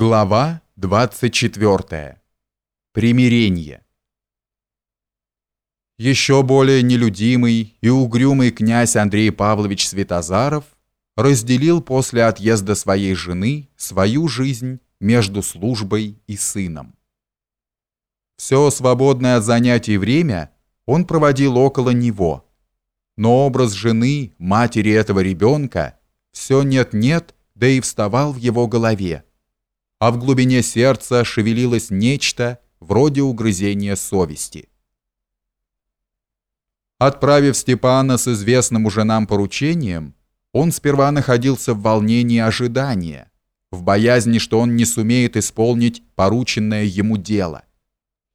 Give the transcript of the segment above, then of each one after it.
Глава 24. Примирение. Еще более нелюдимый и угрюмый князь Андрей Павлович Светозаров разделил после отъезда своей жены свою жизнь между службой и сыном. Все свободное от занятий время он проводил около него, но образ жены, матери этого ребенка, все нет-нет, да и вставал в его голове а в глубине сердца шевелилось нечто вроде угрызения совести. Отправив Степана с известным уже нам поручением, он сперва находился в волнении ожидания, в боязни, что он не сумеет исполнить порученное ему дело,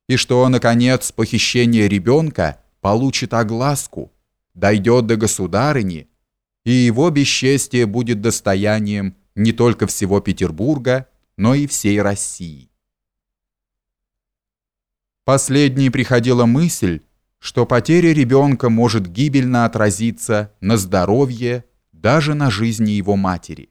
и что, наконец, похищение ребенка получит огласку, дойдет до государыни, и его бесчестие будет достоянием не только всего Петербурга, но и всей России. Последней приходила мысль, что потеря ребенка может гибельно отразиться на здоровье, даже на жизни его матери.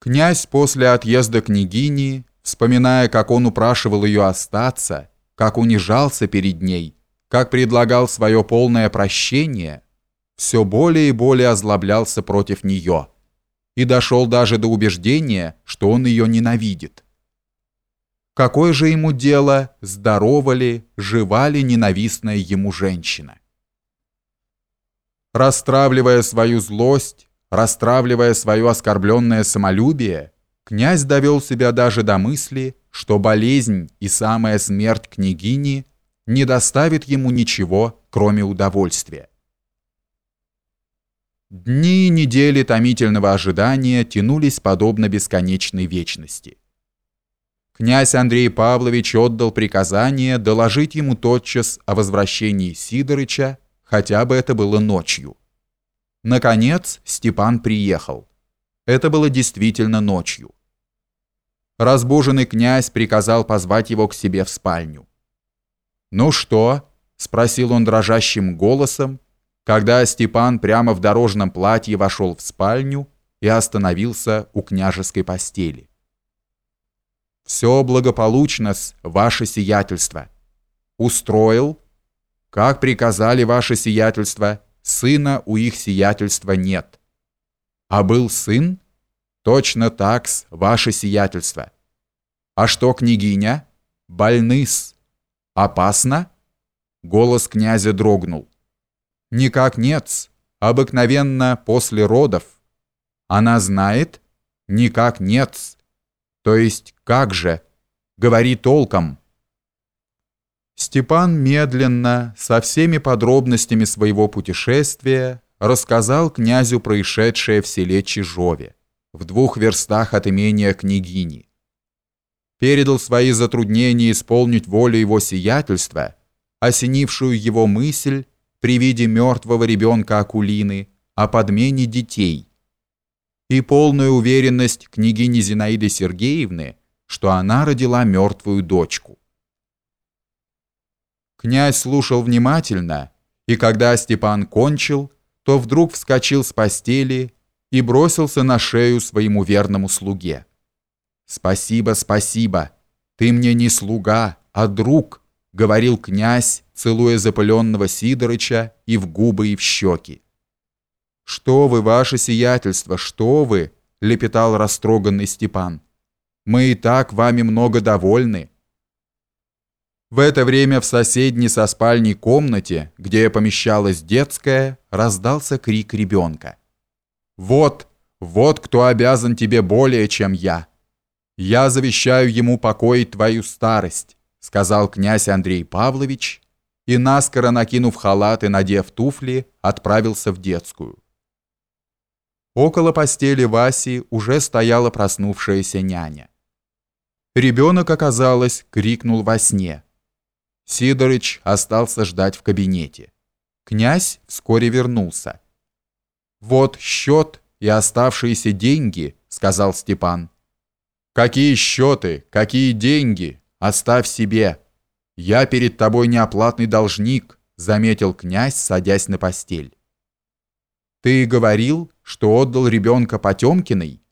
Князь после отъезда княгини, вспоминая, как он упрашивал ее остаться, как унижался перед ней, как предлагал свое полное прощение, все более и более озлоблялся против нее – и дошел даже до убеждения, что он ее ненавидит. Какое же ему дело, здорова ли, жива ли ненавистная ему женщина? Растравливая свою злость, растравливая свое оскорбленное самолюбие, князь довел себя даже до мысли, что болезнь и самая смерть княгини не доставит ему ничего, кроме удовольствия. Дни и недели томительного ожидания тянулись подобно бесконечной вечности. Князь Андрей Павлович отдал приказание доложить ему тотчас о возвращении Сидорыча, хотя бы это было ночью. Наконец Степан приехал. Это было действительно ночью. Разбуженный князь приказал позвать его к себе в спальню. «Ну что?» — спросил он дрожащим голосом, когда Степан прямо в дорожном платье вошел в спальню и остановился у княжеской постели. «Все благополучно-с, ваше сиятельство. Устроил? Как приказали ваше сиятельство, сына у их сиятельства нет. А был сын? Точно так-с, ваше сиятельство. А что, княгиня? Больны-с. Опасно?» Голос князя дрогнул. Никак нет, обыкновенно после родов. Она знает? Никак нет. То есть как же? Говори толком. Степан медленно, со всеми подробностями своего путешествия, рассказал князю происшедшее в селе Чижове, в двух верстах от имения княгини. Передал свои затруднения исполнить волю его сиятельства, осенившую его мысль при виде мертвого ребенка Акулины о подмене детей и полную уверенность княгини Зинаиды Сергеевны, что она родила мертвую дочку. Князь слушал внимательно, и когда Степан кончил, то вдруг вскочил с постели и бросился на шею своему верному слуге. «Спасибо, спасибо! Ты мне не слуга, а друг!» Говорил князь, целуя запыленного Сидорыча и в губы, и в щеки. «Что вы, ваше сиятельство, что вы?» — лепетал растроганный Степан. «Мы и так вами много довольны». В это время в соседней со спальней комнате, где помещалась детская, раздался крик ребенка. «Вот, вот кто обязан тебе более, чем я. Я завещаю ему покоить твою старость» сказал князь Андрей Павлович и, наскоро накинув халат и надев туфли, отправился в детскую. Около постели Васи уже стояла проснувшаяся няня. Ребенок, оказалось, крикнул во сне. Сидорыч остался ждать в кабинете. Князь вскоре вернулся. «Вот счет и оставшиеся деньги», — сказал Степан. «Какие счеты? Какие деньги?» Оставь себе. Я перед тобой неоплатный должник, заметил князь, садясь на постель. Ты говорил, что отдал ребенка Потемкиной?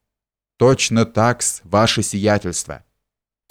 Точно так, ваше сиятельство.